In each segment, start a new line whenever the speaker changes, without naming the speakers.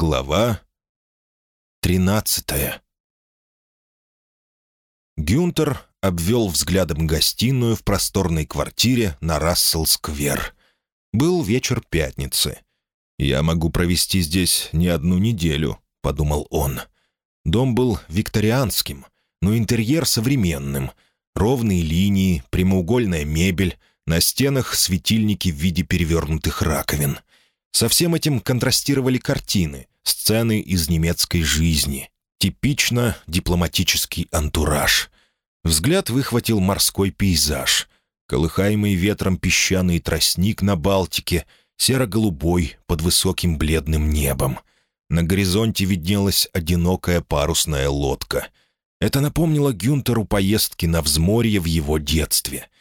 Глава тринадцатая Гюнтер обвел взглядом гостиную в просторной квартире на Рассел-сквер. Был вечер пятницы. «Я могу провести здесь не одну неделю», — подумал он. Дом был викторианским, но интерьер современным. Ровные линии, прямоугольная мебель, на стенах светильники в виде перевернутых раковин. Со всем этим контрастировали картины, сцены из немецкой жизни. Типично дипломатический антураж. Взгляд выхватил морской пейзаж. Колыхаемый ветром песчаный тростник на Балтике, серо-голубой под высоким бледным небом. На горизонте виднелась одинокая парусная лодка. Это напомнило Гюнтеру поездки на взморье в его детстве —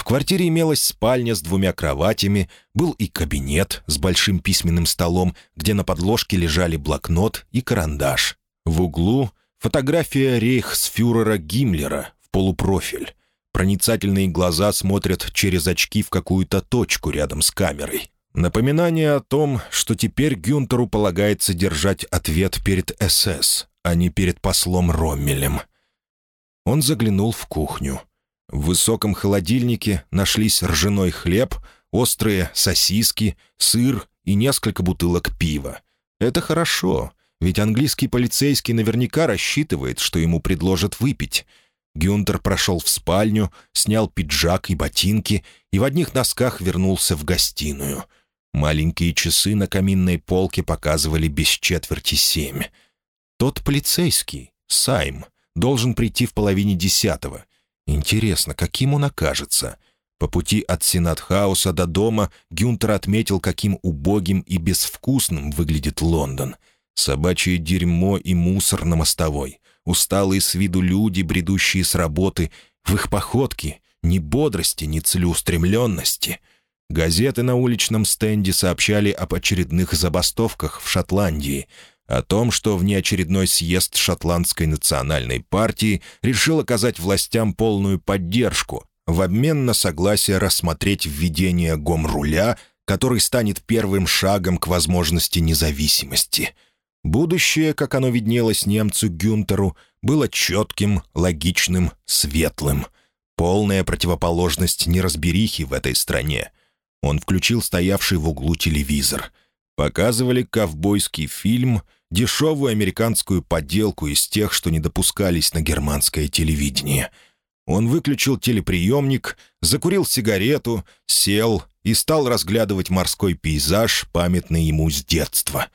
в квартире имелась спальня с двумя кроватями, был и кабинет с большим письменным столом, где на подложке лежали блокнот и карандаш. В углу фотография рейхсфюрера Гиммлера в полупрофиль. Проницательные глаза смотрят через очки в какую-то точку рядом с камерой. Напоминание о том, что теперь Гюнтеру полагается держать ответ перед СС, а не перед послом Роммелем. Он заглянул в кухню. В высоком холодильнике нашлись ржаной хлеб, острые сосиски, сыр и несколько бутылок пива. Это хорошо, ведь английский полицейский наверняка рассчитывает, что ему предложат выпить. Гюнтер прошел в спальню, снял пиджак и ботинки и в одних носках вернулся в гостиную. Маленькие часы на каминной полке показывали без четверти семь. Тот полицейский, Сайм, должен прийти в половине десятого, Интересно, каким он окажется? По пути от Сенатхауса до дома Гюнтер отметил, каким убогим и безвкусным выглядит Лондон. Собачье дерьмо и мусор на мостовой. Усталые с виду люди, бредущие с работы. В их походке ни бодрости, ни целеустремленности. Газеты на уличном стенде сообщали об очередных забастовках в Шотландии — о том, что внеочередной съезд Шотландской национальной партии решил оказать властям полную поддержку в обмен на согласие рассмотреть введение гомруля, который станет первым шагом к возможности независимости. Будущее, как оно виднелось немцу Гюнтеру, было четким, логичным, светлым. Полная противоположность неразберихи в этой стране. Он включил стоявший в углу телевизор. Показывали ковбойский фильм — дешевую американскую подделку из тех, что не допускались на германское телевидение. Он выключил телеприемник, закурил сигарету, сел и стал разглядывать морской пейзаж, памятный ему с детства.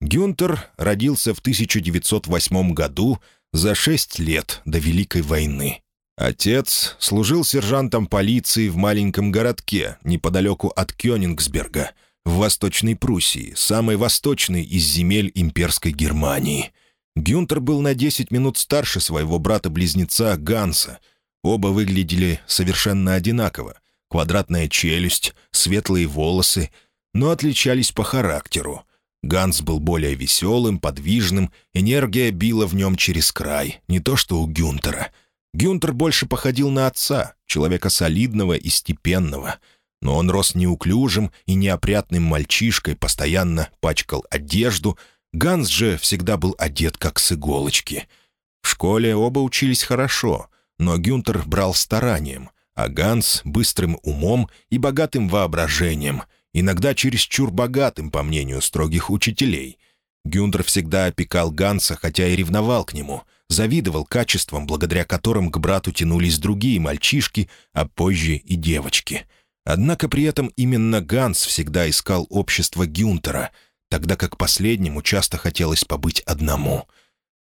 Гюнтер родился в 1908 году, за шесть лет до Великой войны. Отец служил сержантом полиции в маленьком городке неподалеку от Кёнингсберга — в Восточной Пруссии, самой восточной из земель имперской Германии. Гюнтер был на 10 минут старше своего брата-близнеца Ганса. Оба выглядели совершенно одинаково. Квадратная челюсть, светлые волосы, но отличались по характеру. Ганс был более веселым, подвижным, энергия била в нем через край, не то что у Гюнтера. Гюнтер больше походил на отца, человека солидного и степенного — но он рос неуклюжим и неопрятным мальчишкой, постоянно пачкал одежду. Ганс же всегда был одет как с иголочки. В школе оба учились хорошо, но Гюнтер брал старанием, а Ганс — быстрым умом и богатым воображением, иногда чересчур богатым, по мнению строгих учителей. Гюнтер всегда опекал Ганса, хотя и ревновал к нему — завидовал качествам, благодаря которым к брату тянулись другие мальчишки, а позже и девочки. Однако при этом именно Ганс всегда искал общество Гюнтера, тогда как последнему часто хотелось побыть одному.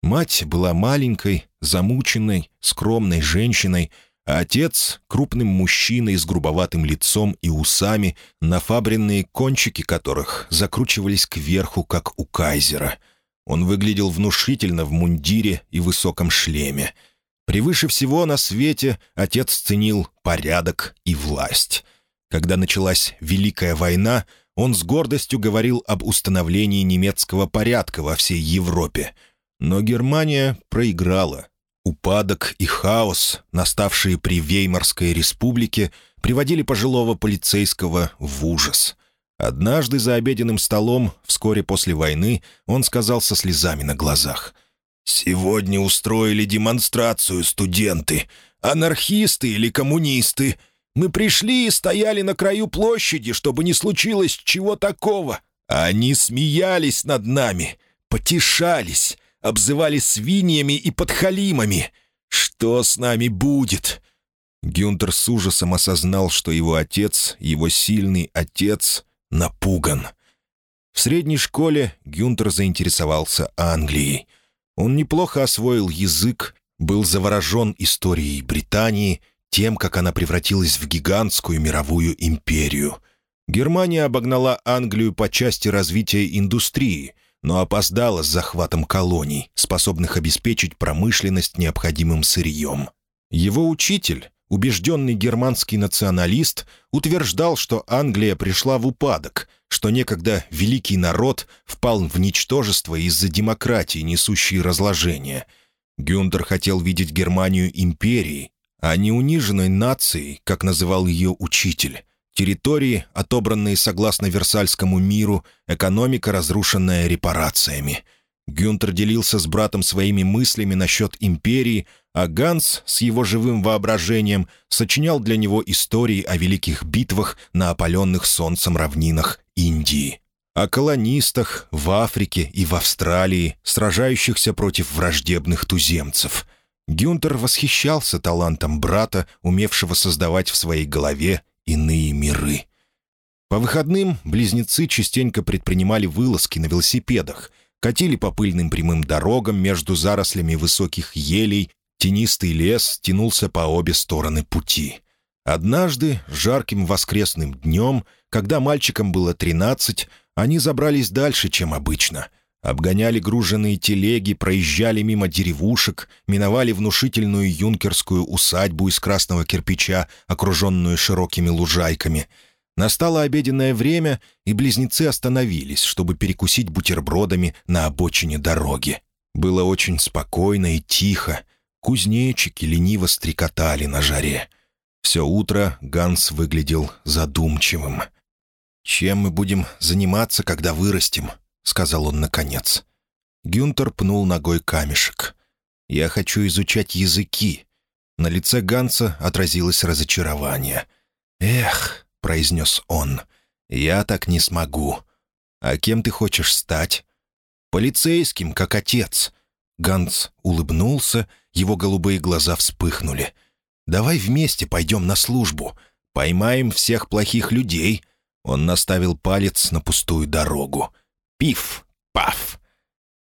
Мать была маленькой, замученной, скромной женщиной, а отец — крупным мужчиной с грубоватым лицом и усами, нафабренные кончики которых закручивались кверху, как у кайзера. Он выглядел внушительно в мундире и высоком шлеме. Превыше всего на свете отец ценил порядок и власть. Когда началась Великая война, он с гордостью говорил об установлении немецкого порядка во всей Европе. Но Германия проиграла. Упадок и хаос, наставшие при Веймарской республике, приводили пожилого полицейского в ужас. Однажды за обеденным столом, вскоре после войны, он сказал со слезами на глазах. «Сегодня устроили демонстрацию студенты. Анархисты или коммунисты. Мы пришли и стояли на краю площади, чтобы не случилось чего такого. Они смеялись над нами, потешались, обзывали свиньями и подхалимами. Что с нами будет?» Гюнтер с ужасом осознал, что его отец, его сильный отец, напуган. В средней школе Гюнтер заинтересовался Англией. Он неплохо освоил язык, был заворожен историей Британии, тем, как она превратилась в гигантскую мировую империю. Германия обогнала Англию по части развития индустрии, но опоздала с захватом колоний, способных обеспечить промышленность необходимым сырьем. Его учитель, убежденный германский националист, утверждал, что Англия пришла в упадок, что некогда великий народ впал в ничтожество из-за демократии, несущей разложение. Гюнтер хотел видеть Германию империей, а не униженной нацией, как называл ее учитель. Территории, отобранные согласно Версальскому миру, экономика, разрушенная репарациями — Гюнтер делился с братом своими мыслями насчет империи, а Ганс с его живым воображением сочинял для него истории о великих битвах на опаленных солнцем равнинах Индии. О колонистах в Африке и в Австралии, сражающихся против враждебных туземцев. Гюнтер восхищался талантом брата, умевшего создавать в своей голове иные миры. По выходным близнецы частенько предпринимали вылазки на велосипедах — катили по пыльным прямым дорогам между зарослями высоких елей, тенистый лес тянулся по обе стороны пути. Однажды, жарким воскресным днем, когда мальчикам было тринадцать, они забрались дальше, чем обычно. Обгоняли груженные телеги, проезжали мимо деревушек, миновали внушительную юнкерскую усадьбу из красного кирпича, окруженную широкими лужайками — Настало обеденное время, и близнецы остановились, чтобы перекусить бутербродами на обочине дороги. Было очень спокойно и тихо. Кузнечики лениво стрекотали на жаре. Все утро Ганс выглядел задумчивым. «Чем мы будем заниматься, когда вырастем?» — сказал он наконец. Гюнтер пнул ногой камешек. «Я хочу изучать языки». На лице Ганса отразилось разочарование. «Эх, — произнес он. «Я так не смогу. А кем ты хочешь стать?» «Полицейским, как отец». Ганс улыбнулся, его голубые глаза вспыхнули. «Давай вместе пойдем на службу. Поймаем всех плохих людей». Он наставил палец на пустую дорогу. «Пиф! Паф!»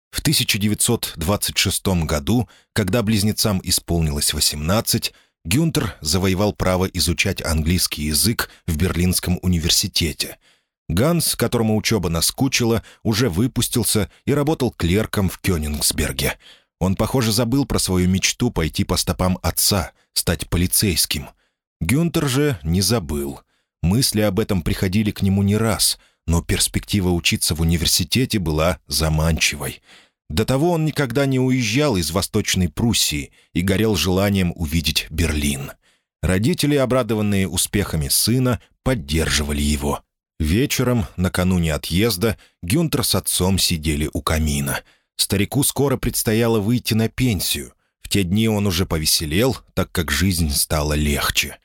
В 1926 году, когда близнецам исполнилось 18, Гюнтер завоевал право изучать английский язык в Берлинском университете. Ганс, которому учеба наскучила, уже выпустился и работал клерком в Кёнингсберге. Он, похоже, забыл про свою мечту пойти по стопам отца, стать полицейским. Гюнтер же не забыл. Мысли об этом приходили к нему не раз, но перспектива учиться в университете была заманчивой — до того он никогда не уезжал из Восточной Пруссии и горел желанием увидеть Берлин. Родители, обрадованные успехами сына, поддерживали его. Вечером, накануне отъезда, Гюнтер с отцом сидели у камина. Старику скоро предстояло выйти на пенсию. В те дни он уже повеселел, так как жизнь стала легче.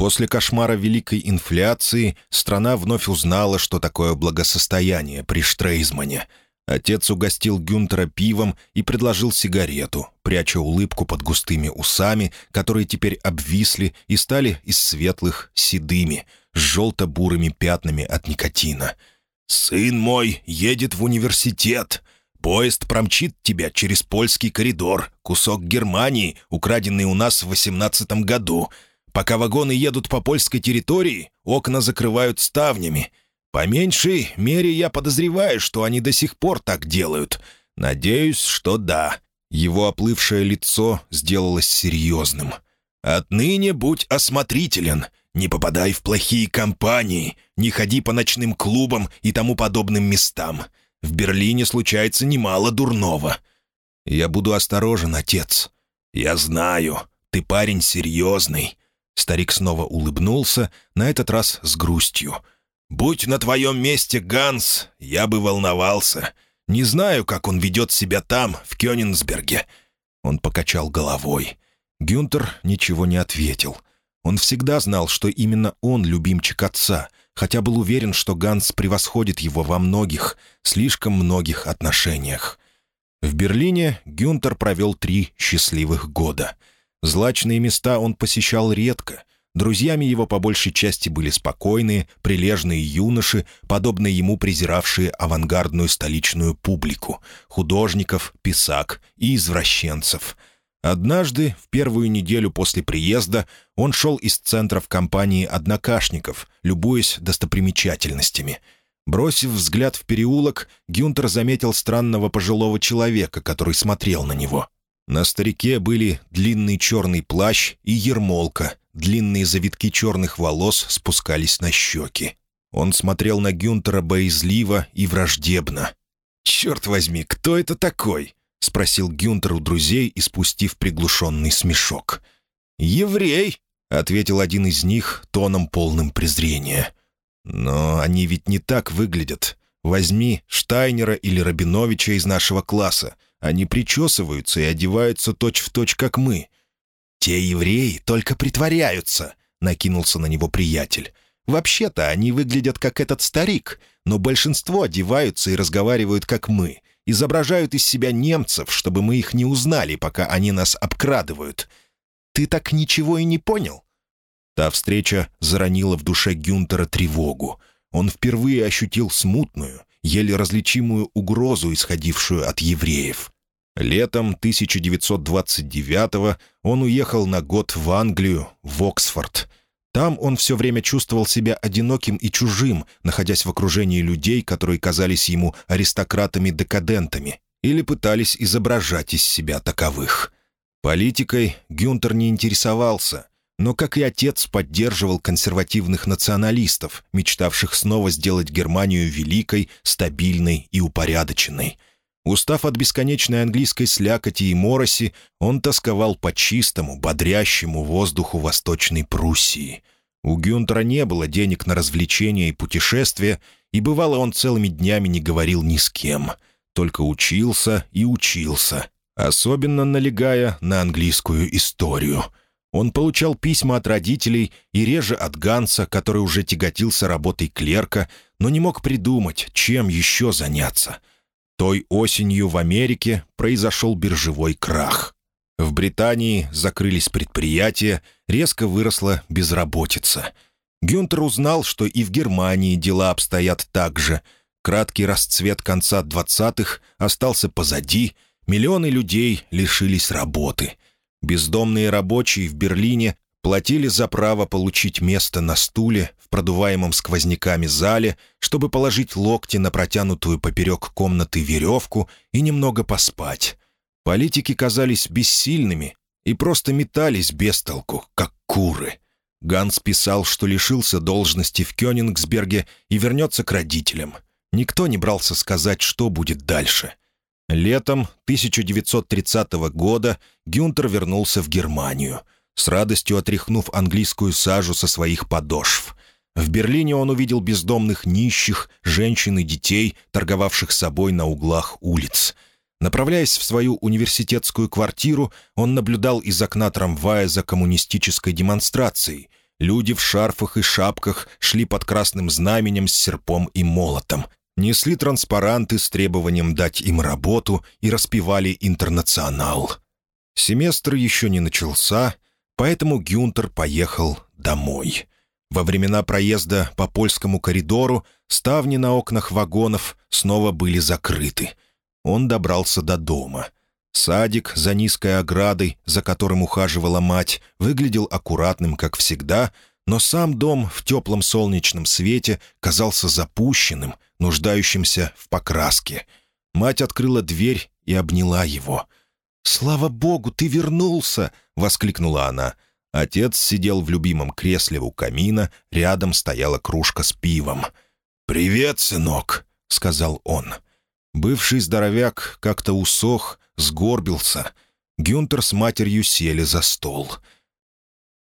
После кошмара великой инфляции страна вновь узнала, что такое благосостояние при Штрейзмане — Отец угостил Гюнтера пивом и предложил сигарету, пряча улыбку под густыми усами, которые теперь обвисли и стали из светлых седыми, с желто-бурыми пятнами от никотина. «Сын мой едет в университет. Поезд промчит тебя через польский коридор, кусок Германии, украденный у нас в восемнадцатом году. Пока вагоны едут по польской территории, окна закрывают ставнями». По меньшей мере я подозреваю, что они до сих пор так делают. Надеюсь, что да. Его оплывшее лицо сделалось серьезным. «Отныне будь осмотрителен. Не попадай в плохие компании. Не ходи по ночным клубам и тому подобным местам. В Берлине случается немало дурного». «Я буду осторожен, отец». «Я знаю. Ты парень серьезный». Старик снова улыбнулся, на этот раз с грустью. «Будь на твоем месте, Ганс, я бы волновался. Не знаю, как он ведет себя там, в Кёнигсберге». Он покачал головой. Гюнтер ничего не ответил. Он всегда знал, что именно он любимчик отца, хотя был уверен, что Ганс превосходит его во многих, слишком многих отношениях. В Берлине Гюнтер провел три счастливых года. Злачные места он посещал редко. Друзьями его по большей части были спокойные, прилежные юноши, подобные ему презиравшие авангардную столичную публику, художников, писак и извращенцев — Однажды, в первую неделю после приезда, он шел из центра в компании однокашников, любуясь достопримечательностями. Бросив взгляд в переулок, Гюнтер заметил странного пожилого человека, который смотрел на него. На старике были длинный черный плащ и ермолка, длинные завитки черных волос спускались на щеки. Он смотрел на Гюнтера боязливо и враждебно. «Черт возьми, кто это такой?» — спросил Гюнтер у друзей, испустив приглушенный смешок. «Еврей!» — ответил один из них тоном полным презрения. «Но они ведь не так выглядят. Возьми Штайнера или Рабиновича из нашего класса. Они причесываются и одеваются точь-в-точь, точь, как мы». «Те евреи только притворяются», — накинулся на него приятель. «Вообще-то они выглядят как этот старик, но большинство одеваются и разговаривают, как мы изображают из себя немцев, чтобы мы их не узнали, пока они нас обкрадывают. Ты так ничего и не понял?» Та встреча заронила в душе Гюнтера тревогу. Он впервые ощутил смутную, еле различимую угрозу, исходившую от евреев. Летом 1929-го он уехал на год в Англию, в Оксфорд — там он все время чувствовал себя одиноким и чужим, находясь в окружении людей, которые казались ему аристократами-декадентами или пытались изображать из себя таковых. Политикой Гюнтер не интересовался, но, как и отец, поддерживал консервативных националистов, мечтавших снова сделать Германию великой, стабильной и упорядоченной – Устав от бесконечной английской слякоти и мороси, он тосковал по чистому, бодрящему воздуху Восточной Пруссии. У Гюнтера не было денег на развлечения и путешествия, и бывало он целыми днями не говорил ни с кем, только учился и учился, особенно налегая на английскую историю. Он получал письма от родителей и реже от Ганса, который уже тяготился работой клерка, но не мог придумать, чем еще заняться — той осенью в Америке произошел биржевой крах. В Британии закрылись предприятия, резко выросла безработица. Гюнтер узнал, что и в Германии дела обстоят так же. Краткий расцвет конца 20-х остался позади, миллионы людей лишились работы. Бездомные рабочие в Берлине платили за право получить место на стуле продуваемом сквозняками зале, чтобы положить локти на протянутую поперек комнаты веревку и немного поспать. Политики казались бессильными и просто метались без толку, как куры. Ганс писал, что лишился должности в Кёнигсберге и вернется к родителям. Никто не брался сказать, что будет дальше. Летом 1930 года Гюнтер вернулся в Германию — с радостью отряхнув английскую сажу со своих подошв. В Берлине он увидел бездомных нищих, женщин и детей, торговавших собой на углах улиц. Направляясь в свою университетскую квартиру, он наблюдал из окна трамвая за коммунистической демонстрацией. Люди в шарфах и шапках шли под красным знаменем с серпом и молотом, несли транспаранты с требованием дать им работу и распевали «Интернационал». Семестр еще не начался, Поэтому Гюнтер поехал домой. Во времена проезда по польскому коридору ставни на окнах вагонов снова были закрыты. Он добрался до дома. Садик за низкой оградой, за которым ухаживала мать, выглядел аккуратным, как всегда, но сам дом в теплом солнечном свете казался запущенным, нуждающимся в покраске. Мать открыла дверь и обняла его — «Слава богу, ты вернулся!» — воскликнула она. Отец сидел в любимом кресле у камина, рядом стояла кружка с пивом. «Привет, сынок!» — сказал он. Бывший здоровяк как-то усох, сгорбился. Гюнтер с матерью сели за стол.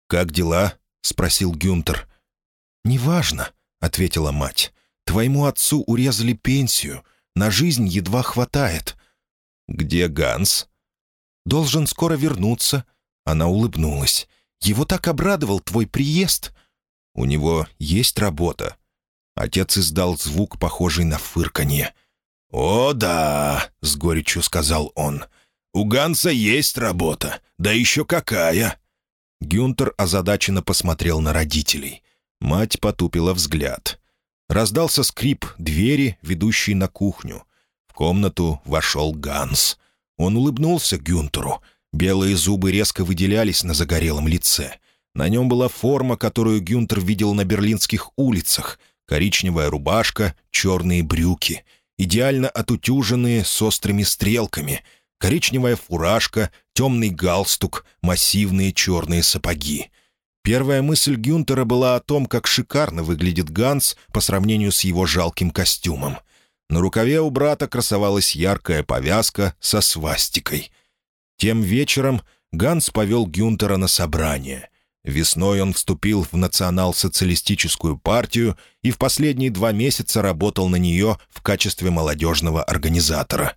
«Как дела?» — спросил Гюнтер. «Неважно», — ответила мать. «Твоему отцу урезали пенсию. На жизнь едва хватает». «Где Ганс?» «Должен скоро вернуться». Она улыбнулась. «Его так обрадовал твой приезд». «У него есть работа?» Отец издал звук, похожий на фырканье. «О, да!» — с горечью сказал он. «У Ганса есть работа. Да еще какая!» Гюнтер озадаченно посмотрел на родителей. Мать потупила взгляд. Раздался скрип двери, ведущей на кухню. В комнату вошел Ганс. Он улыбнулся Гюнтеру. Белые зубы резко выделялись на загорелом лице. На нем была форма, которую Гюнтер видел на берлинских улицах. Коричневая рубашка, черные брюки. Идеально отутюженные, с острыми стрелками. Коричневая фуражка, темный галстук, массивные черные сапоги. Первая мысль Гюнтера была о том, как шикарно выглядит Ганс по сравнению с его жалким костюмом. На рукаве у брата красовалась яркая повязка со свастикой. Тем вечером Ганс повел Гюнтера на собрание. Весной он вступил в национал-социалистическую партию и в последние два месяца работал на нее в качестве молодежного организатора.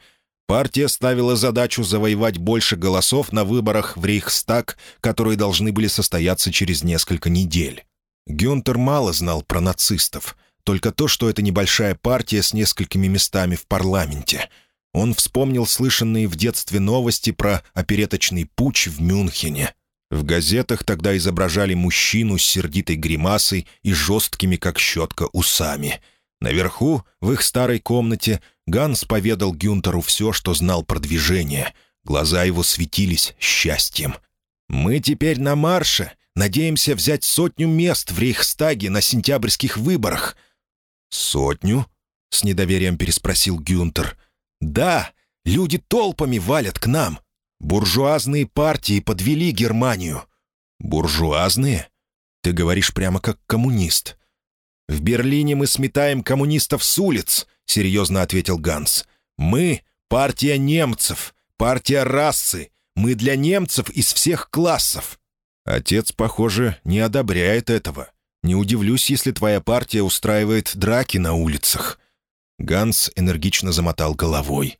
Партия ставила задачу завоевать больше голосов на выборах в Рейхстаг, которые должны были состояться через несколько недель. Гюнтер мало знал про нацистов, только то, что это небольшая партия с несколькими местами в парламенте. Он вспомнил слышанные в детстве новости про опереточный путь в Мюнхене — в газетах тогда изображали мужчину с сердитой гримасой и жесткими, как щетка, усами. Наверху, в их старой комнате, Ганс поведал Гюнтеру все, что знал про движение. Глаза его светились счастьем. «Мы теперь на марше. Надеемся взять сотню мест в Рейхстаге на сентябрьских выборах». «Сотню?» — с недоверием переспросил Гюнтер. «Да, люди толпами валят к нам. Буржуазные партии подвели Германию. Буржуазные? Ты говоришь прямо как коммунист. В Берлине мы сметаем коммунистов с улиц, серьезно ответил Ганс. Мы — партия немцев, партия расы. Мы для немцев из всех классов. Отец, похоже, не одобряет этого. Не удивлюсь, если твоя партия устраивает драки на улицах. Ганс энергично замотал головой.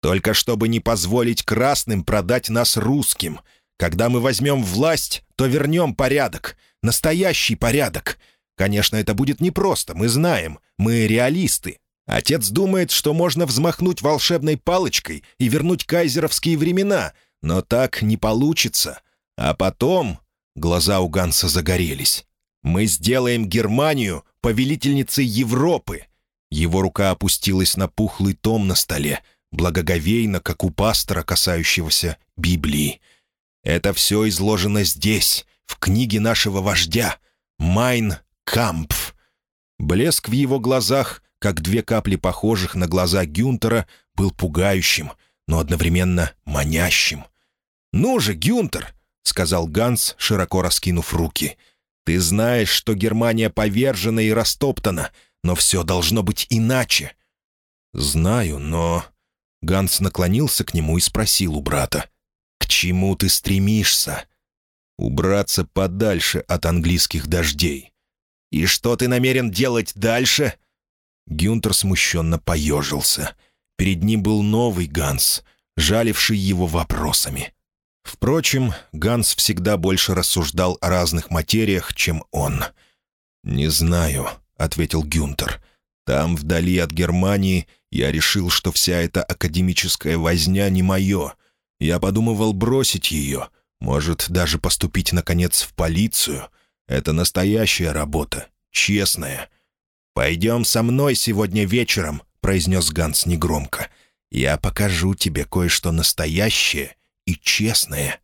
Только чтобы не позволить красным продать нас русским. Когда мы возьмем власть, то вернем порядок. Настоящий порядок. Конечно, это будет непросто, мы знаем. Мы реалисты. Отец думает, что можно взмахнуть волшебной палочкой и вернуть кайзеровские времена, но так не получится. А потом... Глаза у Ганса загорелись. «Мы сделаем Германию повелительницей Европы!» Его рука опустилась на пухлый том на столе — благоговейно, как у пастора, касающегося Библии. Это все изложено здесь, в книге нашего вождя, Майн Кампф. Блеск в его глазах, как две капли похожих на глаза Гюнтера, был пугающим, но одновременно манящим. «Ну же, Гюнтер!» — сказал Ганс, широко раскинув руки. «Ты знаешь, что Германия повержена и растоптана, но все должно быть иначе». «Знаю, но...» Ганс наклонился к нему и спросил у брата. «К чему ты стремишься?» «Убраться подальше от английских дождей». «И что ты намерен делать дальше?» Гюнтер смущенно поежился. Перед ним был новый Ганс, жаливший его вопросами. Впрочем, Ганс всегда больше рассуждал о разных материях, чем он. «Не знаю», — ответил Гюнтер. «Там, вдали от Германии, я решил, что вся эта академическая возня не мое. Я подумывал бросить ее, может, даже поступить, наконец, в полицию. Это настоящая работа, честная. «Пойдем со мной сегодня вечером», — произнес Ганс негромко. «Я покажу тебе кое-что настоящее и честное».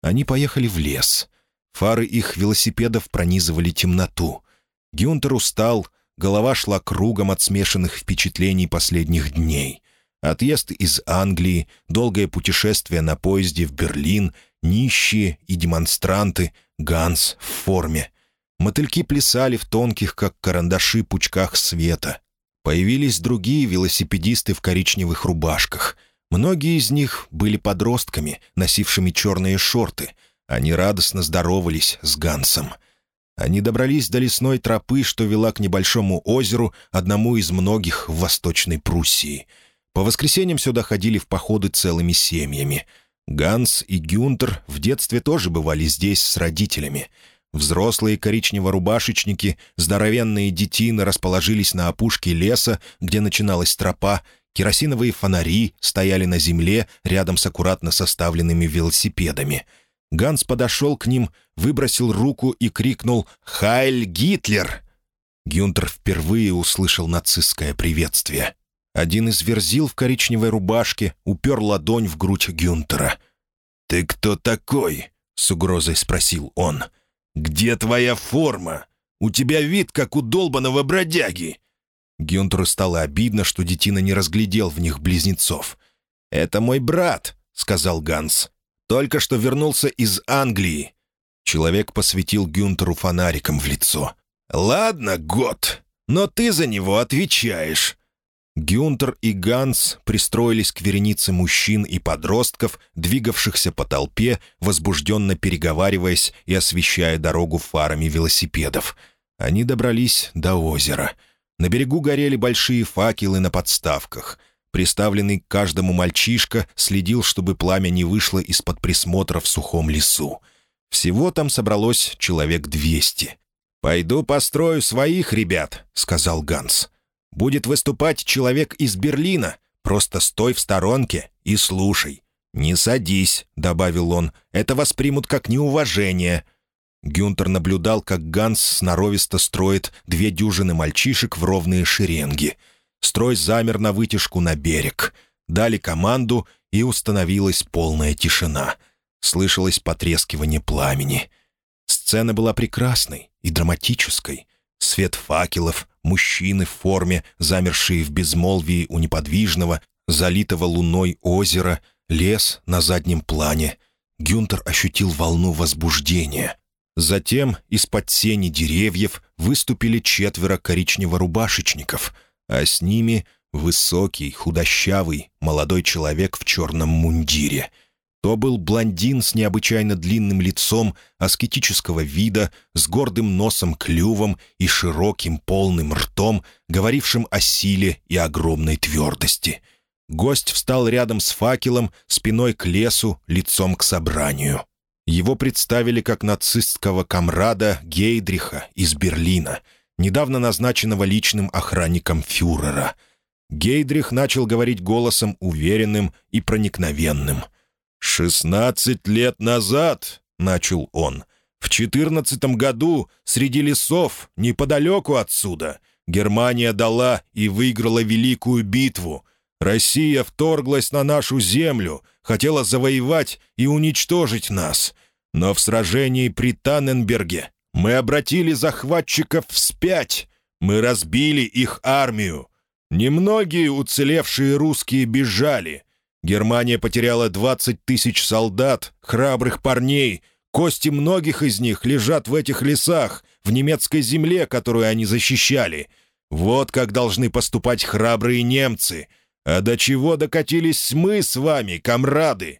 Они поехали в лес. Фары их велосипедов пронизывали темноту. Гюнтер устал, Голова шла кругом от смешанных впечатлений последних дней. Отъезд из Англии, долгое путешествие на поезде в Берлин, нищие и демонстранты, Ганс в форме. Мотыльки плясали в тонких, как карандаши, пучках света. Появились другие велосипедисты в коричневых рубашках. Многие из них были подростками, носившими черные шорты. Они радостно здоровались с Гансом — Они добрались до лесной тропы, что вела к небольшому озеру, одному из многих в Восточной Пруссии. По воскресеньям сюда ходили в походы целыми семьями. Ганс и Гюнтер в детстве тоже бывали здесь с родителями. Взрослые коричнево-рубашечники, здоровенные детины расположились на опушке леса, где начиналась тропа, керосиновые фонари стояли на земле рядом с аккуратно составленными велосипедами — Ганс подошел к ним, выбросил руку и крикнул «Хайль Гитлер!». Гюнтер впервые услышал нацистское приветствие. Один из верзил в коричневой рубашке упер ладонь в грудь Гюнтера. «Ты кто такой?» — с угрозой спросил он. «Где твоя форма? У тебя вид, как у долбаного бродяги!» Гюнтеру стало обидно, что детина не разглядел в них близнецов. «Это мой брат», — сказал Ганс. Только что вернулся из Англии». Человек посветил Гюнтеру фонариком в лицо. «Ладно, год, но ты за него отвечаешь». Гюнтер и Ганс пристроились к веренице мужчин и подростков, двигавшихся по толпе, возбужденно переговариваясь и освещая дорогу фарами велосипедов. Они добрались до озера. На берегу горели большие факелы на подставках. Приставленный к каждому мальчишка следил, чтобы пламя не вышло из-под присмотра в сухом лесу. Всего там собралось человек двести. «Пойду построю своих ребят», — сказал Ганс. «Будет выступать человек из Берлина. Просто стой в сторонке и слушай. «Не садись», — добавил он, — «это воспримут как неуважение». Гюнтер наблюдал, как Ганс сноровисто строит две дюжины мальчишек в ровные шеренги — Строй замер на вытяжку на берег. Дали команду, и установилась полная тишина. Слышалось потрескивание пламени. Сцена была прекрасной и драматической. Свет факелов, мужчины в форме, замершие в безмолвии у неподвижного, залитого луной озера, лес на заднем плане. Гюнтер ощутил волну возбуждения. Затем из-под сени деревьев выступили четверо коричнево-рубашечников — а с ними высокий, худощавый, молодой человек в черном мундире. То был блондин с необычайно длинным лицом, аскетического вида, с гордым носом-клювом и широким полным ртом, говорившим о силе и огромной твердости. Гость встал рядом с факелом, спиной к лесу, лицом к собранию. Его представили как нацистского комрада Гейдриха из Берлина — недавно назначенного личным охранником фюрера. Гейдрих начал говорить голосом уверенным и проникновенным. «Шестнадцать лет назад», — начал он, — «в четырнадцатом году среди лесов, неподалеку отсюда, Германия дала и выиграла великую битву. Россия вторглась на нашу землю, хотела завоевать и уничтожить нас. Но в сражении при Танненберге мы обратили захватчиков вспять. Мы разбили их армию. Немногие уцелевшие русские бежали. Германия потеряла 20 тысяч солдат, храбрых парней. Кости многих из них лежат в этих лесах, в немецкой земле, которую они защищали. Вот как должны поступать храбрые немцы. А до чего докатились мы с вами, комрады?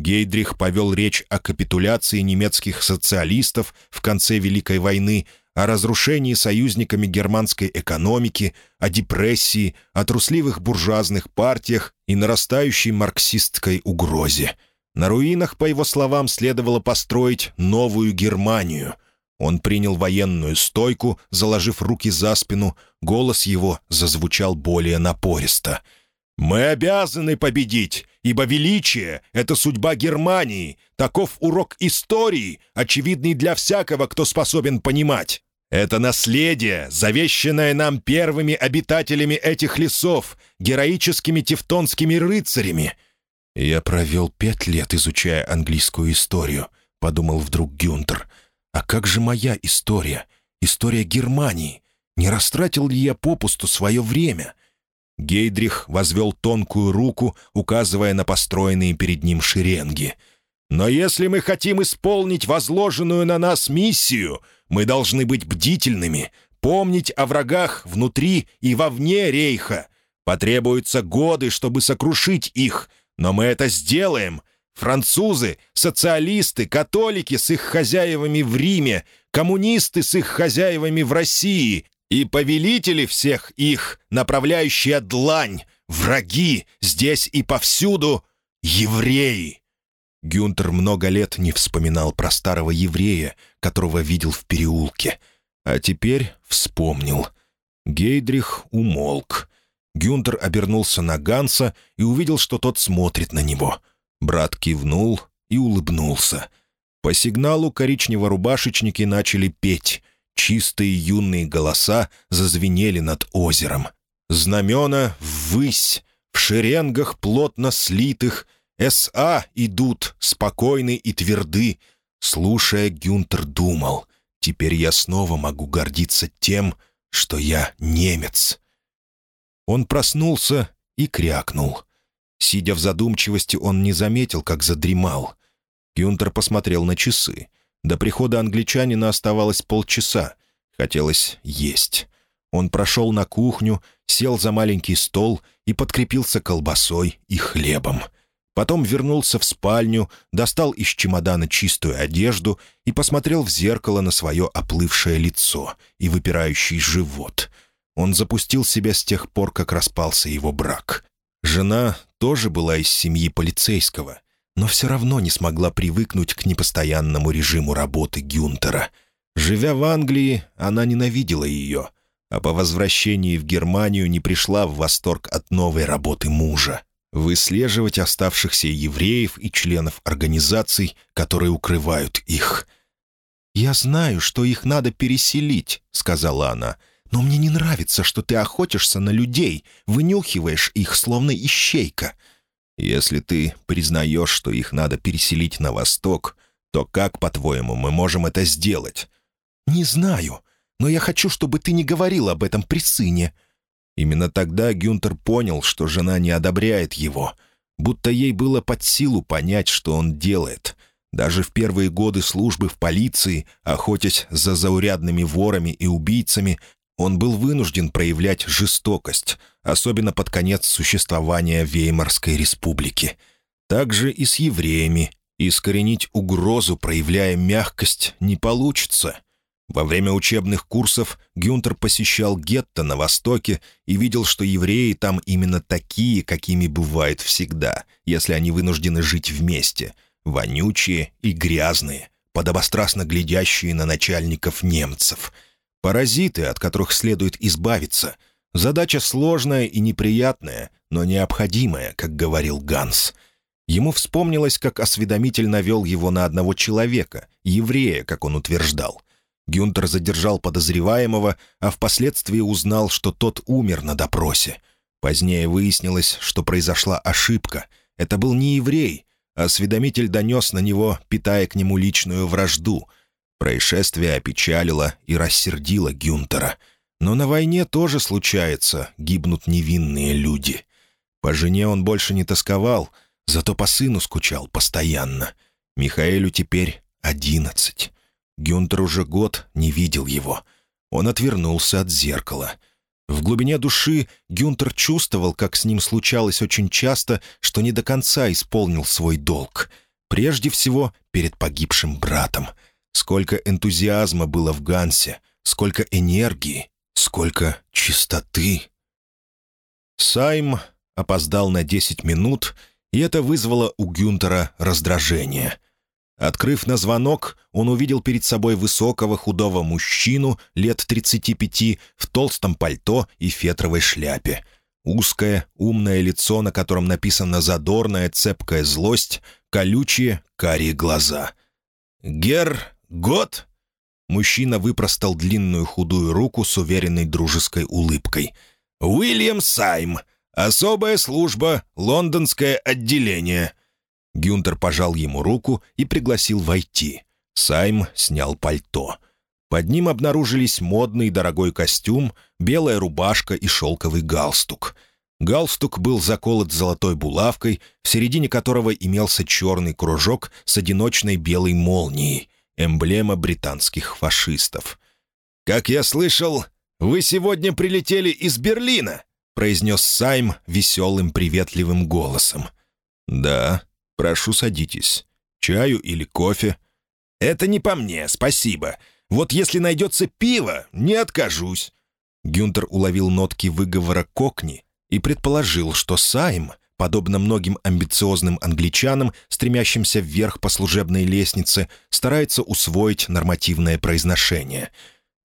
Гейдрих повел речь о капитуляции немецких социалистов в конце Великой войны, о разрушении союзниками германской экономики, о депрессии, о трусливых буржуазных партиях и нарастающей марксистской угрозе. На руинах, по его словам, следовало построить новую Германию. Он принял военную стойку, заложив руки за спину, голос его зазвучал более напористо — «Мы обязаны победить, ибо величие — это судьба Германии. Таков урок истории, очевидный для всякого, кто способен понимать. Это наследие, завещанное нам первыми обитателями этих лесов, героическими тевтонскими рыцарями». «Я провел пять лет, изучая английскую историю», — подумал вдруг Гюнтер. «А как же моя история? История Германии? Не растратил ли я попусту свое время?» Гейдрих возвел тонкую руку, указывая на построенные перед ним шеренги. «Но если мы хотим исполнить возложенную на нас миссию, мы должны быть бдительными, помнить о врагах внутри и вовне рейха. Потребуются годы, чтобы сокрушить их, но мы это сделаем. Французы, социалисты, католики с их хозяевами в Риме, коммунисты с их хозяевами в России и повелители всех их, направляющая длань, враги здесь и повсюду — евреи. Гюнтер много лет не вспоминал про старого еврея, которого видел в переулке. А теперь вспомнил. Гейдрих умолк. Гюнтер обернулся на Ганса и увидел, что тот смотрит на него. Брат кивнул и улыбнулся. По сигналу коричнево-рубашечники начали петь. Чистые юные голоса зазвенели над озером. Знамена ввысь, в шеренгах плотно слитых — СА идут, спокойны и тверды. Слушая, Гюнтер думал, «Теперь я снова могу гордиться тем, что я немец». Он проснулся и крякнул. Сидя в задумчивости, он не заметил, как задремал. Гюнтер посмотрел на часы. До прихода англичанина оставалось полчаса. Хотелось есть. Он прошел на кухню, сел за маленький стол и подкрепился колбасой и хлебом — Потом вернулся в спальню, достал из чемодана чистую одежду и посмотрел в зеркало на свое оплывшее лицо и выпирающий живот. Он запустил себя с тех пор, как распался его брак. Жена тоже была из семьи полицейского, но все равно не смогла привыкнуть к непостоянному режиму работы Гюнтера. Живя в Англии, она ненавидела ее, а по возвращении в Германию не пришла в восторг от новой работы мужа выслеживать оставшихся евреев и членов организаций, которые укрывают их. «Я знаю, что их надо переселить», — сказала она, «но мне не нравится, что ты охотишься на людей, вынюхиваешь их, словно ищейка». «Если ты признаешь, что их надо переселить на восток, то как, по-твоему, мы можем это сделать?» «Не знаю, но я хочу, чтобы ты не говорил об этом при сыне», Именно тогда Гюнтер понял, что жена не одобряет его, будто ей было под силу понять, что он делает. Даже в первые годы службы в полиции, охотясь за заурядными ворами и убийцами, он был вынужден проявлять жестокость, особенно под конец существования Веймарской республики. Также и с евреями. Искоренить угрозу, проявляя мягкость, не получится — во время учебных курсов Гюнтер посещал гетто на Востоке и видел, что евреи там именно такие, какими бывают всегда, если они вынуждены жить вместе. Вонючие и грязные, подобострастно глядящие на начальников немцев. Паразиты, от которых следует избавиться. Задача сложная и неприятная, но необходимая, как говорил Ганс. Ему вспомнилось, как осведомитель навел его на одного человека, еврея, как он утверждал — Гюнтер задержал подозреваемого, а впоследствии узнал, что тот умер на допросе. Позднее выяснилось, что произошла ошибка. Это был не еврей, а осведомитель донес на него, питая к нему личную вражду. Происшествие опечалило и рассердило Гюнтера. Но на войне тоже случается, гибнут невинные люди. По жене он больше не тосковал, зато по сыну скучал постоянно. Михаэлю теперь одиннадцать. Гюнтер уже год не видел его. Он отвернулся от зеркала. В глубине души Гюнтер чувствовал, как с ним случалось очень часто, что не до конца исполнил свой долг. Прежде всего, перед погибшим братом. Сколько энтузиазма было в Гансе, сколько энергии, сколько чистоты. Сайм опоздал на десять минут, и это вызвало у Гюнтера раздражение — Открыв на звонок, он увидел перед собой высокого худого мужчину лет 35 в толстом пальто и фетровой шляпе. Узкое, умное лицо, на котором написана задорная, цепкая злость, колючие, карие глаза. «Гер Гот?» Мужчина выпростал длинную худую руку с уверенной дружеской улыбкой. «Уильям Сайм. Особая служба. Лондонское отделение. Гюнтер пожал ему руку и пригласил войти. Сайм снял пальто. Под ним обнаружились модный дорогой костюм, белая рубашка и шелковый галстук. Галстук был заколот золотой булавкой, в середине которого имелся черный кружок с одиночной белой молнией, эмблема британских фашистов. «Как я слышал, вы сегодня прилетели из Берлина», — произнес Сайм веселым приветливым голосом. «Да», «Прошу, садитесь. Чаю или кофе?» «Это не по мне, спасибо. Вот если найдется пиво, не откажусь». Гюнтер уловил нотки выговора Кокни и предположил, что Сайм, подобно многим амбициозным англичанам, стремящимся вверх по служебной лестнице, старается усвоить нормативное произношение.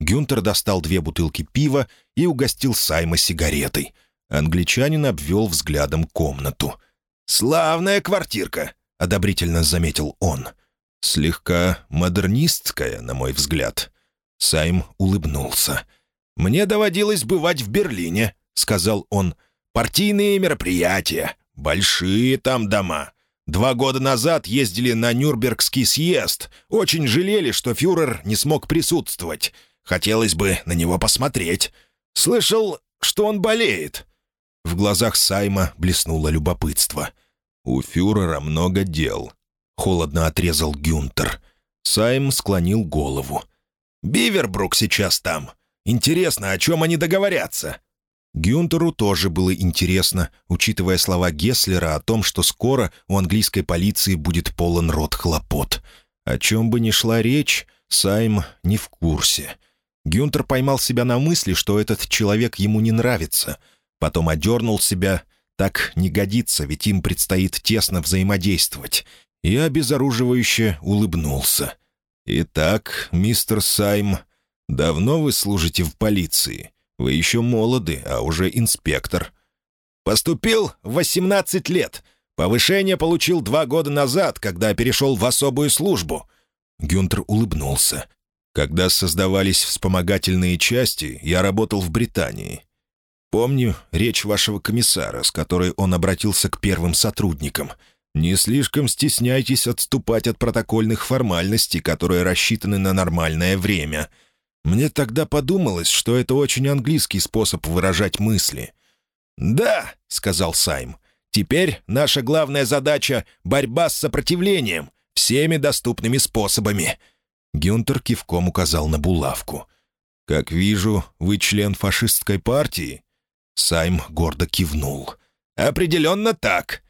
Гюнтер достал две бутылки пива и угостил Сайма сигаретой. Англичанин обвел взглядом комнату. «Славная квартирка!» — одобрительно заметил он. «Слегка модернистская, на мой взгляд». Сайм улыбнулся. «Мне доводилось бывать в Берлине», — сказал он. «Партийные мероприятия. Большие там дома. Два года назад ездили на Нюрнбергский съезд. Очень жалели, что фюрер не смог присутствовать. Хотелось бы на него посмотреть. Слышал, что он болеет». В глазах Сайма блеснуло любопытство. «У фюрера много дел», — холодно отрезал Гюнтер. Сайм склонил голову. «Бивербрук сейчас там. Интересно, о чем они договорятся?» Гюнтеру тоже было интересно, учитывая слова Гесслера о том, что скоро у английской полиции будет полон рот хлопот. О чем бы ни шла речь, Сайм не в курсе. Гюнтер поймал себя на мысли, что этот человек ему не нравится. Потом одернул себя. Так не годится, ведь им предстоит тесно взаимодействовать. И обезоруживающе улыбнулся. «Итак, мистер Сайм, давно вы служите в полиции? Вы еще молоды, а уже инспектор». «Поступил в 18 лет. Повышение получил два года назад, когда перешел в особую службу». Гюнтер улыбнулся. «Когда создавались вспомогательные части, я работал в Британии. Помню речь вашего комиссара, с которой он обратился к первым сотрудникам. Не слишком стесняйтесь отступать от протокольных формальностей, которые рассчитаны на нормальное время. Мне тогда подумалось, что это очень английский способ выражать мысли. «Да», — сказал Сайм, — «теперь наша главная задача — борьба с сопротивлением, всеми доступными способами». Гюнтер кивком указал на булавку. «Как вижу, вы член фашистской партии?» Сайм гордо кивнул. «Определенно так».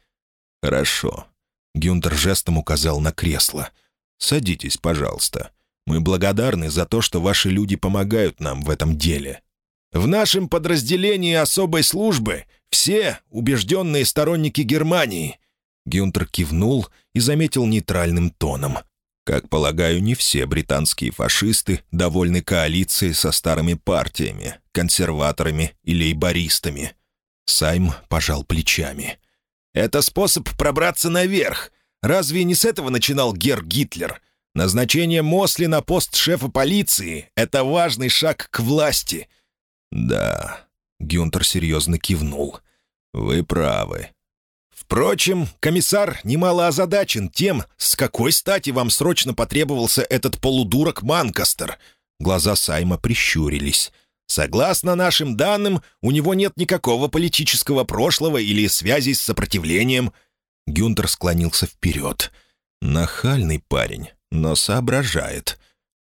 «Хорошо». Гюнтер жестом указал на кресло. «Садитесь, пожалуйста. Мы благодарны за то, что ваши люди помогают нам в этом деле. В нашем подразделении особой службы все убежденные сторонники Германии». Гюнтер кивнул и заметил нейтральным тоном. Как полагаю, не все британские фашисты довольны коалицией со старыми партиями, консерваторами и лейбористами. Сайм пожал плечами. «Это способ пробраться наверх. Разве не с этого начинал Гер Гитлер? Назначение Мосли на пост шефа полиции — это важный шаг к власти». «Да», — Гюнтер серьезно кивнул. «Вы правы. Впрочем, комиссар немало озадачен тем, с какой стати вам срочно потребовался этот полудурок Манкастер. Глаза Сайма прищурились. Согласно нашим данным, у него нет никакого политического прошлого или связи с сопротивлением. Гюнтер склонился вперед. Нахальный парень, но соображает.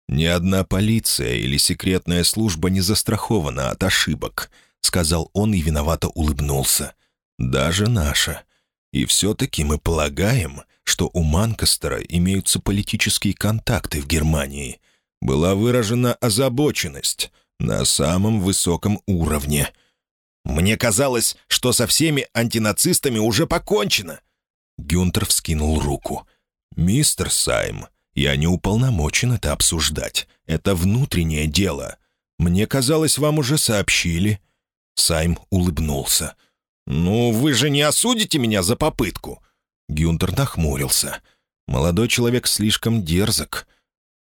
Ни одна полиция или секретная служба не застрахована от ошибок, сказал он и виновато улыбнулся. Даже наша. И все-таки мы полагаем, что у Манкастера имеются политические контакты в Германии. Была выражена озабоченность на самом высоком уровне. Мне казалось, что со всеми антинацистами уже покончено. Гюнтер вскинул руку. «Мистер Сайм, я не уполномочен это обсуждать. Это внутреннее дело. Мне казалось, вам уже сообщили». Сайм улыбнулся. «Ну, вы же не осудите меня за попытку?» Гюнтер нахмурился. «Молодой человек слишком дерзок.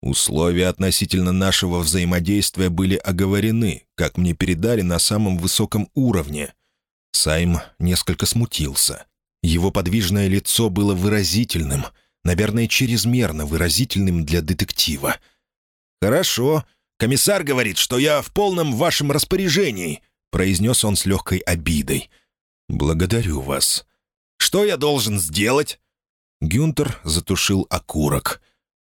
Условия относительно нашего взаимодействия были оговорены, как мне передали на самом высоком уровне». Сайм несколько смутился. Его подвижное лицо было выразительным, наверное, чрезмерно выразительным для детектива. «Хорошо. Комиссар говорит, что я в полном вашем распоряжении», — произнес он с легкой обидой. «Благодарю вас. Что я должен сделать?» Гюнтер затушил окурок.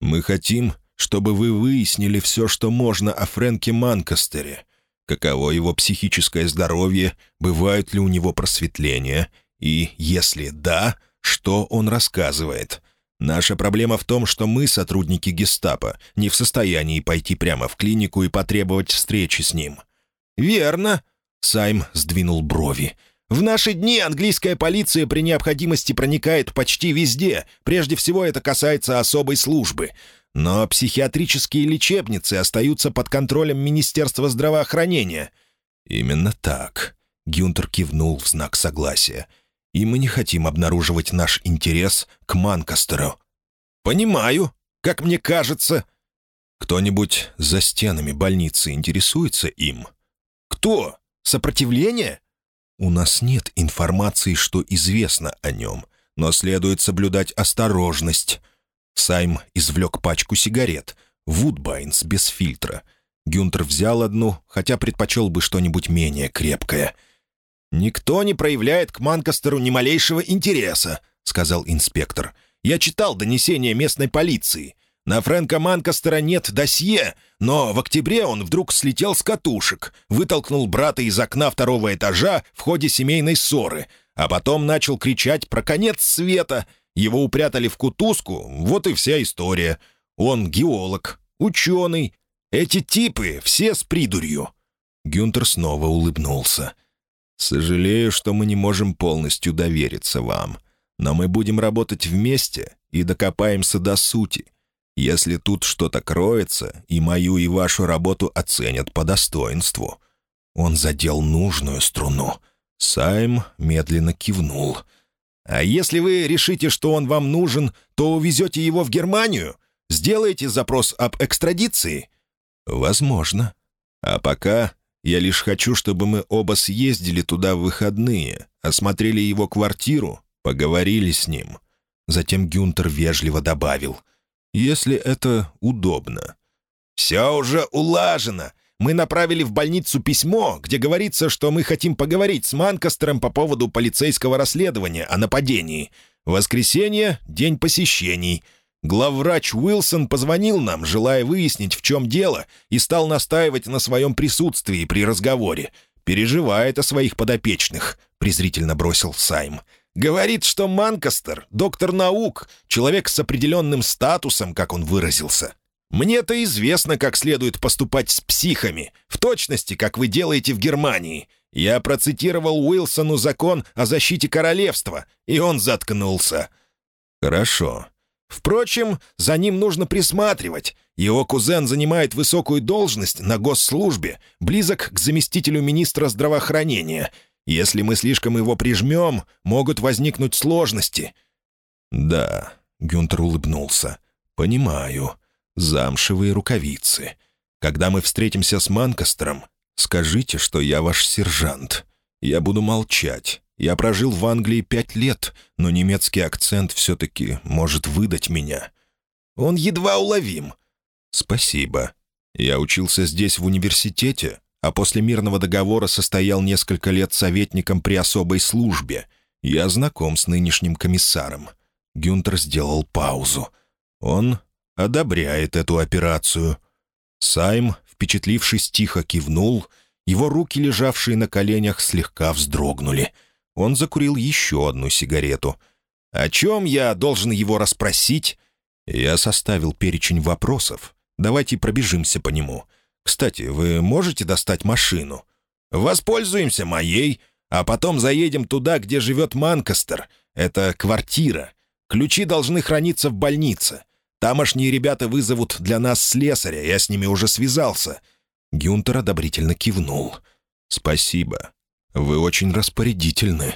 «Мы хотим, чтобы вы выяснили все, что можно о Фрэнке Манкастере. Каково его психическое здоровье, бывают ли у него просветления, и, если да, что он рассказывает. Наша проблема в том, что мы, сотрудники гестапо, не в состоянии пойти прямо в клинику и потребовать встречи с ним».
«Верно», —
Сайм сдвинул брови.
«В наши дни английская полиция при необходимости проникает почти везде. Прежде всего это касается особой службы. Но психиатрические лечебницы остаются под контролем Министерства здравоохранения».
«Именно так», — Гюнтер кивнул в знак согласия и мы не хотим обнаруживать наш интерес к Манкастеру».
«Понимаю, как мне кажется».
«Кто-нибудь за стенами больницы интересуется им?»
«Кто? Сопротивление?»
«У нас нет информации, что известно о нем, но следует соблюдать осторожность». Сайм извлек пачку сигарет, Вудбайнс без фильтра. Гюнтер взял одну, хотя предпочел бы что-нибудь менее крепкое —
«Никто не проявляет к Манкастеру ни малейшего интереса», — сказал инспектор. «Я читал донесение местной полиции. На Фрэнка Манкастера нет досье, но в октябре он вдруг слетел с катушек, вытолкнул брата из окна второго этажа в ходе семейной ссоры, а потом начал кричать про конец света. Его упрятали в кутузку, вот и вся история. Он геолог, ученый. Эти типы все с придурью».
Гюнтер снова улыбнулся. «Сожалею, что мы не можем полностью довериться вам, но мы будем работать вместе и докопаемся до сути. Если тут что-то кроется, и мою, и вашу работу оценят по достоинству». Он задел нужную струну. Сайм медленно кивнул.
«А если вы решите, что он вам нужен, то увезете его в Германию? Сделаете запрос об экстрадиции?»
«Возможно. А пока я лишь хочу, чтобы мы оба съездили туда в выходные, осмотрели его квартиру, поговорили с ним». Затем Гюнтер вежливо добавил. «Если это удобно».
«Все уже улажено. Мы направили в больницу письмо, где говорится, что мы хотим поговорить с Манкастером по поводу полицейского расследования о нападении. Воскресенье — день посещений». Главврач Уилсон позвонил нам, желая выяснить, в чем дело, и стал настаивать на своем присутствии при разговоре. «Переживает о своих подопечных», — презрительно бросил Сайм. «Говорит, что Манкастер — доктор наук, человек с определенным статусом, как он выразился. Мне-то известно, как следует поступать с психами, в точности, как вы делаете в Германии. Я процитировал Уилсону закон о защите королевства, и он заткнулся».
«Хорошо.
Впрочем, за ним нужно присматривать. Его кузен занимает высокую должность на госслужбе, близок к заместителю министра здравоохранения. Если мы слишком его прижмем, могут возникнуть сложности».
«Да», — Гюнтер улыбнулся, — «понимаю. Замшевые рукавицы. Когда мы встретимся с Манкастером, скажите, что я ваш сержант. Я буду молчать. Я прожил в Англии пять лет, но немецкий акцент все-таки может выдать меня.
Он едва уловим.
Спасибо. Я учился здесь в университете, а после мирного договора состоял несколько лет советником при особой службе. Я знаком с нынешним комиссаром. Гюнтер сделал паузу. Он одобряет эту операцию. Сайм, впечатлившись, тихо кивнул. Его руки, лежавшие на коленях, слегка вздрогнули — он закурил еще одну сигарету.
«О чем я должен его расспросить?»
«Я составил перечень вопросов. Давайте пробежимся по нему. Кстати, вы можете достать машину?»
«Воспользуемся моей, а потом заедем туда, где живет Манкастер. Это квартира. Ключи должны храниться в больнице. Тамошние ребята вызовут для нас слесаря, я с ними уже связался».
Гюнтер одобрительно кивнул. «Спасибо. Вы очень распорядительны».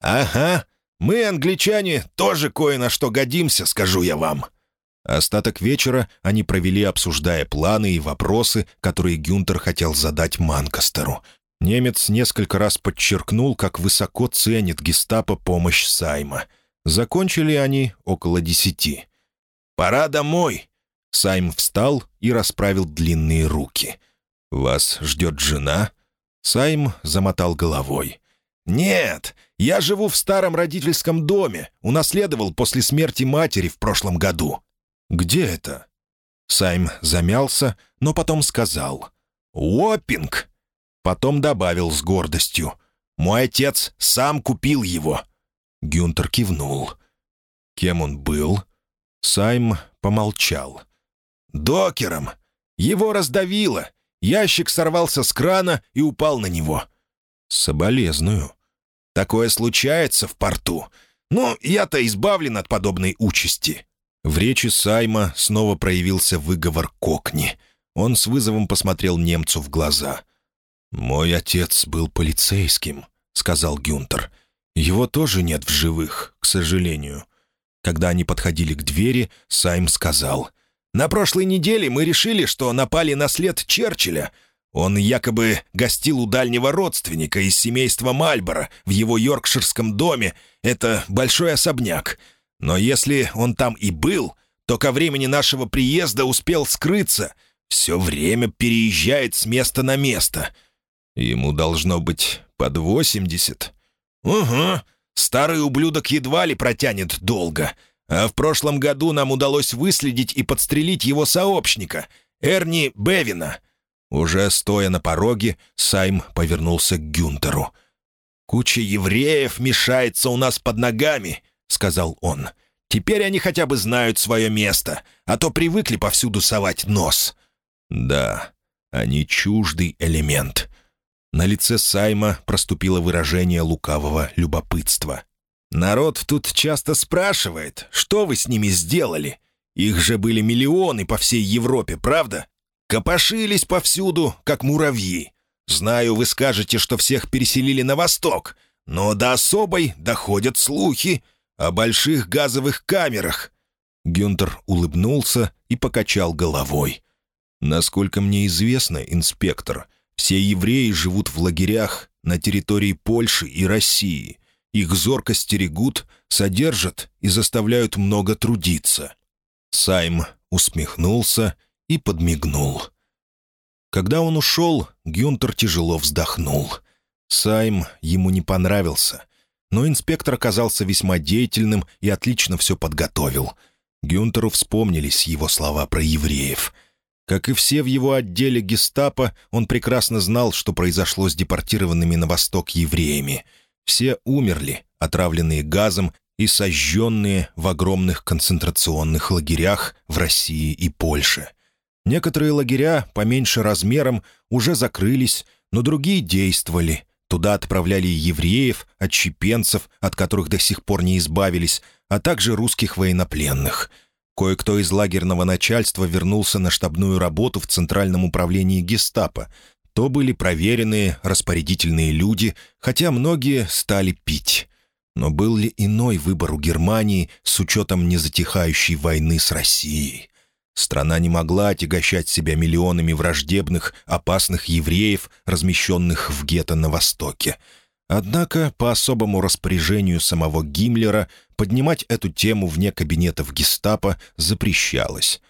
«Ага, мы, англичане, тоже кое на что годимся, скажу я вам».
Остаток вечера они провели, обсуждая планы и вопросы, которые Гюнтер хотел задать Манкастеру. Немец несколько раз подчеркнул, как высоко ценит гестапо помощь Сайма. Закончили они около десяти.
«Пора домой!»
Сайм встал и расправил длинные руки. «Вас ждет жена?» Сайм замотал головой.
«Нет, я живу в старом родительском доме, унаследовал после смерти матери в прошлом году».
«Где это?» Сайм замялся, но потом сказал.
«Уоппинг!» Потом добавил с гордостью. «Мой отец сам купил его».
Гюнтер кивнул. «Кем он был?» Сайм помолчал.
«Докером. Его раздавило. Ящик сорвался с крана и упал на него».
«Соболезную».
«Такое случается в порту. Ну, я-то избавлен от подобной участи».
В речи Сайма снова проявился выговор Кокни. Он с вызовом посмотрел немцу в глаза. «Мой отец был полицейским», — сказал Гюнтер. «Его тоже нет в живых, к сожалению». Когда они подходили к двери, Сайм сказал.
«На прошлой неделе мы решили, что напали на след Черчилля. Он якобы гостил у дальнего родственника из семейства Мальборо в его йоркширском доме. Это большой особняк. Но если он там и был, то ко времени нашего приезда успел скрыться. Все время переезжает с места на место.
Ему должно быть под восемьдесят.
«Угу. Старый ублюдок едва ли протянет долго. А в прошлом году нам удалось выследить и подстрелить его сообщника, Эрни Бевина». Уже стоя на пороге, Сайм повернулся к Гюнтеру. «Куча евреев мешается у нас под ногами», — сказал он. «Теперь они хотя бы знают свое место, а то привыкли повсюду совать нос».
«Да, они чуждый элемент. На лице Сайма проступило выражение лукавого любопытства.
«Народ тут часто спрашивает, что вы с ними сделали? Их же были миллионы по всей Европе, правда? Копошились повсюду, как муравьи. Знаю, вы скажете, что всех переселили на восток, но до особой доходят слухи о больших газовых камерах».
Гюнтер улыбнулся и покачал головой. «Насколько мне известно, инспектор, все евреи живут в лагерях на территории Польши и России. Их зорко стерегут, содержат и заставляют много трудиться». Сайм усмехнулся и подмигнул. Когда он ушел, Гюнтер тяжело вздохнул. Сайм ему не понравился, но инспектор оказался весьма деятельным и отлично все подготовил. Гюнтеру вспомнились его слова про евреев — как и все в его отделе гестапо, он прекрасно знал, что произошло с депортированными на восток евреями. Все умерли, отравленные газом и сожженные в огромных концентрационных лагерях в России и Польше. Некоторые лагеря, поменьше размером, уже закрылись, но другие действовали. Туда отправляли евреев, отщепенцев, от которых до сих пор не избавились, а также русских военнопленных — Кое-кто из лагерного начальства вернулся на штабную работу в Центральном управлении гестапо. То были проверенные, распорядительные люди, хотя многие стали пить. Но был ли иной выбор у Германии с учетом незатихающей войны с Россией? Страна не могла отягощать себя миллионами враждебных, опасных евреев, размещенных в гетто на Востоке. Однако, по особому распоряжению самого Гиммлера, поднимать эту тему вне кабинетов гестапо запрещалось.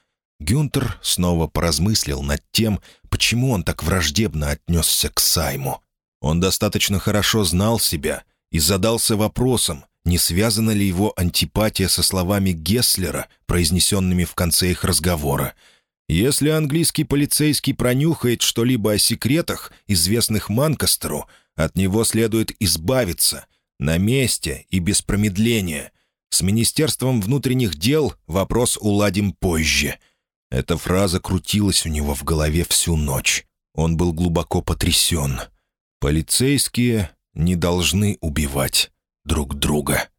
Гюнтер снова поразмыслил над тем, почему он так враждебно отнесся к Сайму. Он достаточно хорошо знал себя и задался вопросом, не связана ли его антипатия со словами Гесслера, произнесенными в конце их разговора. Если английский полицейский пронюхает что-либо о секретах, известных Манкастеру, от него следует избавиться, на месте и без промедления. С Министерством внутренних дел вопрос уладим позже». Эта фраза крутилась у него в голове всю ночь. Он был глубоко потрясен. «Полицейские не должны убивать друг друга».